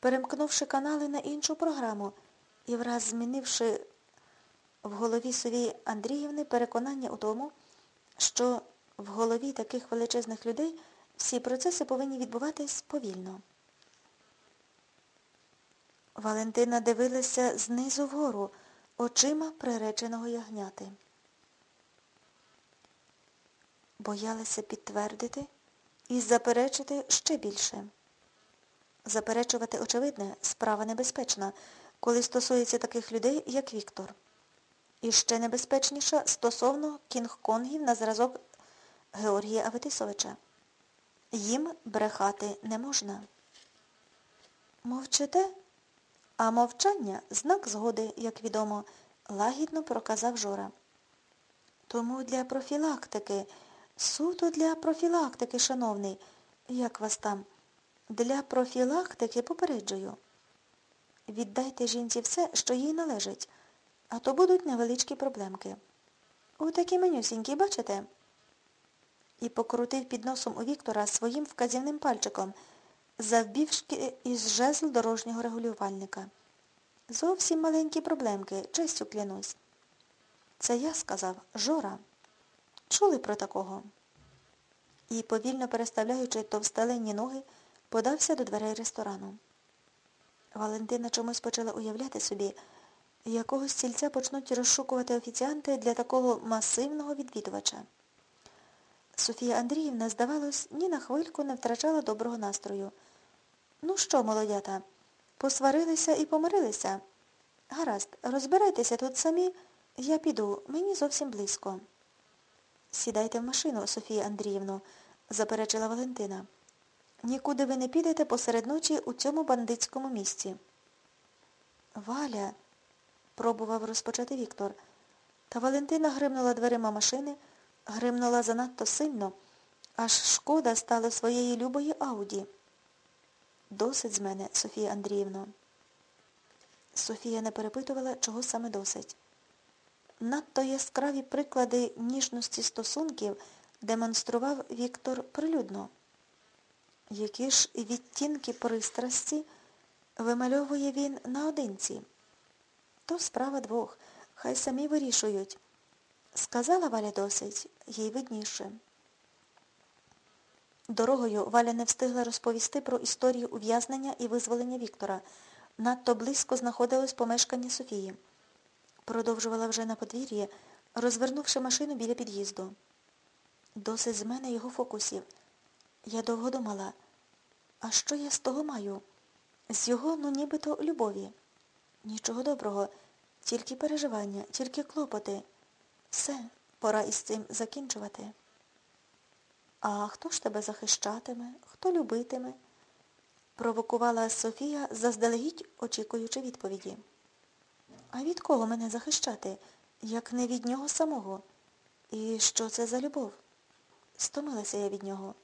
перемкнувши канали на іншу програму і враз змінивши в голові Совії Андріївни переконання у тому, що в голові таких величезних людей всі процеси повинні відбуватись повільно. Валентина дивилася знизу вгору, очима приреченого ягняти. Боялася підтвердити і заперечити ще більше. Заперечувати очевидне справа небезпечна, коли стосується таких людей, як Віктор. І ще небезпечніша стосовно кінг-конгів на зразок Георгія Аветисовича. Їм брехати не можна. Мовчите? А мовчання знак згоди, як відомо, лагідно проказав Жора. Тому для профілактики, суто для профілактики, шановний, як вас там, для профілактики попереджую. Віддайте жінці все, що їй належить, а то будуть невеличкі проблемки. У такі менюсінькі, бачите? І покрутив під носом у Віктора своїм вказівним пальчиком, завбівшки із жезл дорожнього регулювальника. Зовсім маленькі проблемки, честю клянусь. Це я сказав, Жора. Чули про такого? І, повільно переставляючи товстеленні ноги, подався до дверей ресторану. Валентина чомусь почала уявляти собі, якого стільця почнуть розшукувати офіціанти для такого масивного відвідувача. Софія Андріївна, здавалось, ні на хвильку не втрачала доброго настрою. Ну що, молодята, посварилися і помирилися? Гаразд, розбирайтеся тут самі, я піду, мені зовсім близько. Сідайте в машину, Софія Андріївно, заперечила Валентина. Нікуди ви не підете посеред ночі у цьому бандитському місці. Валя, пробував розпочати Віктор. Та Валентина гримнула дверима машини, гримнула занадто сильно, аж шкода стало своєї любої Ауді. Досить з мене, Софія Андріївно. Софія не перепитувала, чого саме досить. Надто яскраві приклади ніжності стосунків демонстрував Віктор прилюдно. Які ж відтінки пристрасті вимальовує він наодинці? То справа двох, хай самі вирішують. Сказала Валя досить, їй видніше. Дорогою Валя не встигла розповісти про історію ув'язнення і визволення Віктора. Надто близько знаходилось помешкання Софії. Продовжувала вже на подвір'ї, розвернувши машину біля під'їзду. Досить з мене його фокусів. Я довго думала, а що я з того маю? З його, ну нібито, любові. Нічого доброго, тільки переживання, тільки клопоти. Все, пора із цим закінчувати. А хто ж тебе захищатиме, хто любитиме? провокувала Софія, заздалегідь очікуючи відповіді. А від кого мене захищати, як не від нього самого? І що це за любов? Стомилася я від нього.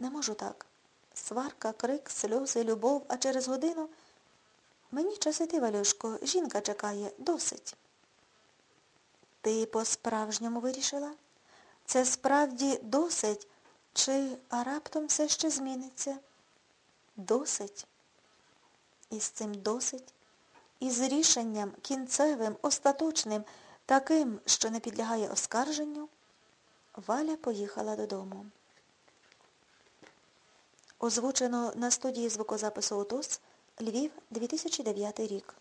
Не можу так. Сварка, крик, сльози, любов, а через годину мені час іти, Валюшко, жінка чекає, досить. Ти по-справжньому вирішила? Це справді досить, чи а раптом все ще зміниться? Досить. І з цим досить, і з рішенням кінцевим, остаточним, таким, що не підлягає оскарженню, Валя поїхала додому. Озвучено на студії звукозапису ОТОС Львів, 2009 рік.